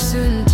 soon to